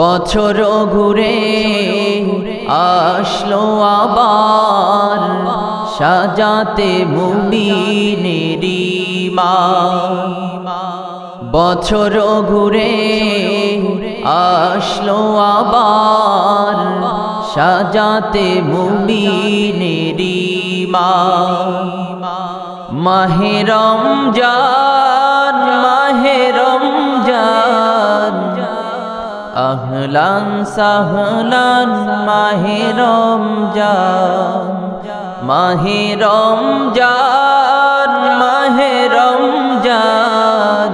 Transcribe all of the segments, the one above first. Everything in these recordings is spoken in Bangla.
বছর ঘুরে আসলো আবার সাজাতে মুমিনেরি মা। বছর ঘুরে আসলো আবার সাজাতে মুমিনেরি মা। মাহেরম জান আহলান সাহলান মাহেরম যান মাহেরম যান মাহেরম যান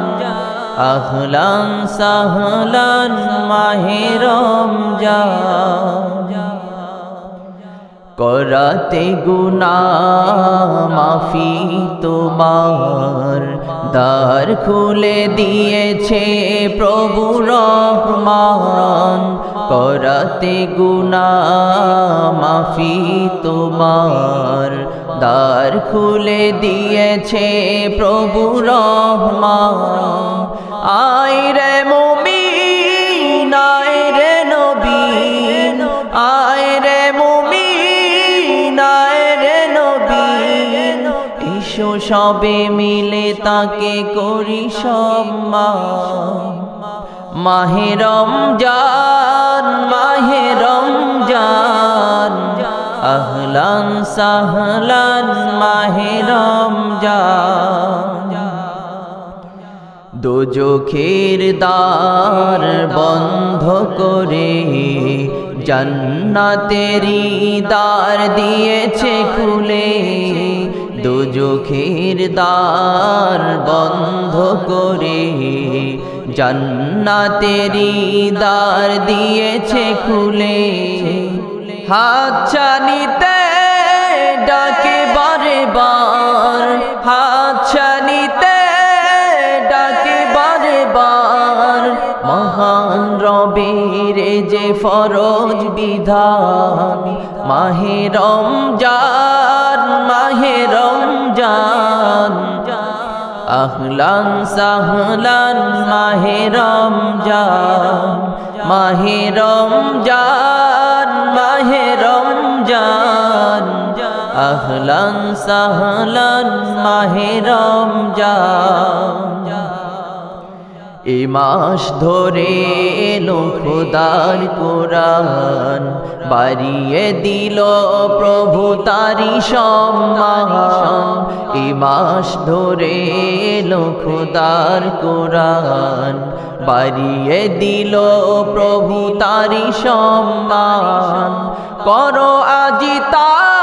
আহলান সাহলান মাহেরম জান করাতে গুনা, মাফি তোমার। দ্বার খুলে দিয়েছে প্রভু রহমান। করাতে গুনা, মাফি তোমার। দ্বার খুলে দিয়েছে প্রভু রহমান। আয় রে মুমিন সবে মিলে তাকে করি সম্মান। মাহেরম জান মাহেরম জান আহলান সাহলান মাহেরম জান দোজখের দ্বার বন্ধ করে জান্নাতেরি দ্বার দিয়েছে খুলে। দোজখের দ্বার বন্ধ করে জান্নাতেরি দ্বার দিয়েছে খুলে। হাত ছানিতে ডাকে বারে বার হাত ছানিতে ডাকে বারে বার মহান রবের যে ফরজ বিধান মাহেরম জান মাহেরম জান আহলান সাহলান মাহেরম জান মাহেরম জান মাহেরম জান আহলান সাহলান মাহেরম জান এ মাস ধরে এলো খোদার কোরআন। বাড়িয়ে দিল প্রভু তারি সম্মান। এ মাস ধরে এলো খোদার কোরআন। বাড়িয়ে দিল প্রভু তারি সম্মান। করো আজি তারি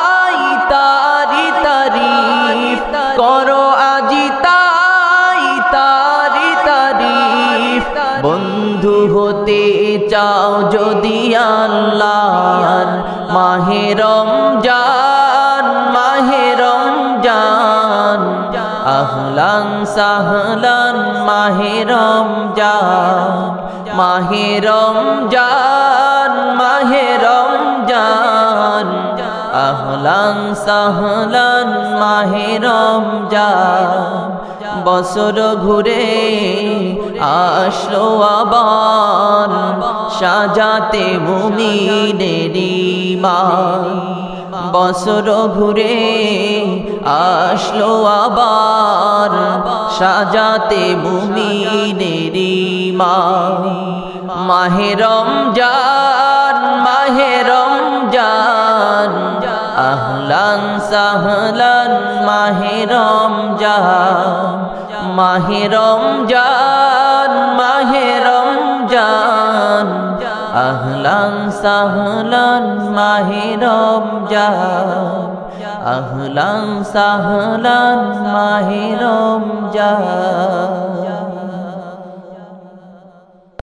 বন্ধু হতে চাও যদি আল্লাহ মাহেরম জান মাহেরম জান আহলান সাহলান মাহেরম জান মাহেরম জান মাহেরম জান আহলান সাহলান মাহেরম জান বছর ঘুরে আসলো আবার সাজাতে মুমিনেরি মা বছর ঘুরে আসলো আবার সাজাতে মুমিনেরি মা মাহেরম জান মাহেরম জান আহলান সাহলান মাহেরম জান মাহেরম জান মাহেরম জান আহলান সাহলান মাহেরম জান আহলান সাহলান মাহেরম জান